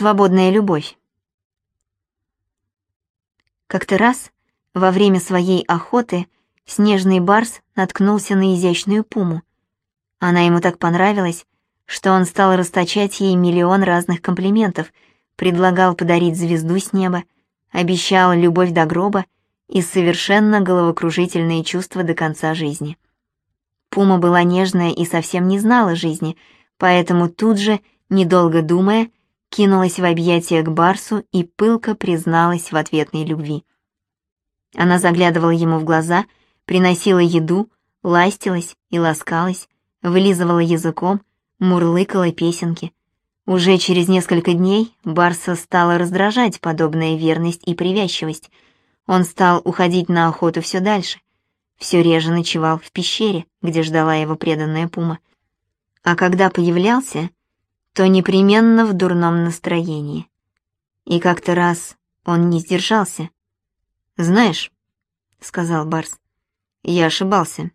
Свободная любовь. Как-то раз, во время своей охоты, снежный барс наткнулся на изящную пуму. Она ему так понравилась, что он стал расточать ей миллион разных комплиментов, предлагал подарить звезду с неба, обещал любовь до гроба и совершенно головокружительные чувства до конца жизни. Пума была нежная и совсем не знала жизни, поэтому тут же, недолго думая, кинулась в объятия к Барсу и пылко призналась в ответной любви. Она заглядывала ему в глаза, приносила еду, ластилась и ласкалась, вылизывала языком, мурлыкала песенки. Уже через несколько дней Барса стала раздражать подобная верность и привязчивость. Он стал уходить на охоту все дальше, все реже ночевал в пещере, где ждала его преданная пума. А когда появлялся, то непременно в дурном настроении. И как-то раз он не сдержался. «Знаешь», — сказал Барс, — «я ошибался.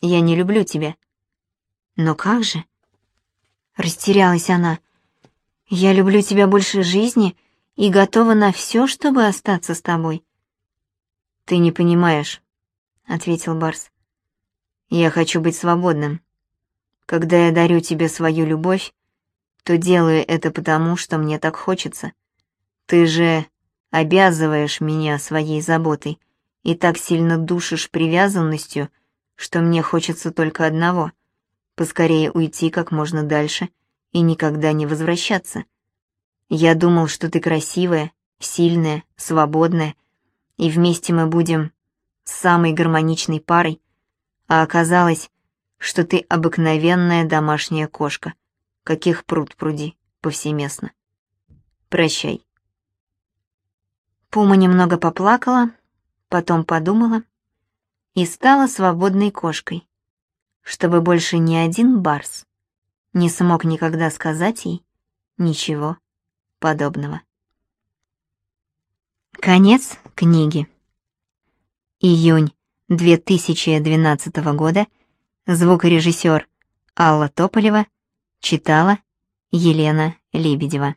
Я не люблю тебя». «Но как же?» Растерялась она. «Я люблю тебя больше жизни и готова на все, чтобы остаться с тобой». «Ты не понимаешь», — ответил Барс. «Я хочу быть свободным. Когда я дарю тебе свою любовь, то делаю это потому, что мне так хочется. Ты же обязываешь меня своей заботой и так сильно душишь привязанностью, что мне хочется только одного — поскорее уйти как можно дальше и никогда не возвращаться. Я думал, что ты красивая, сильная, свободная, и вместе мы будем самой гармоничной парой, а оказалось, что ты обыкновенная домашняя кошка, каких пруд пруди повсеместно. Прощай. Пума немного поплакала, потом подумала и стала свободной кошкой, чтобы больше ни один барс не смог никогда сказать ей ничего подобного. Конец книги. Июнь 2012 года. Звукорежиссер Алла Тополева читала Елена Лебедева.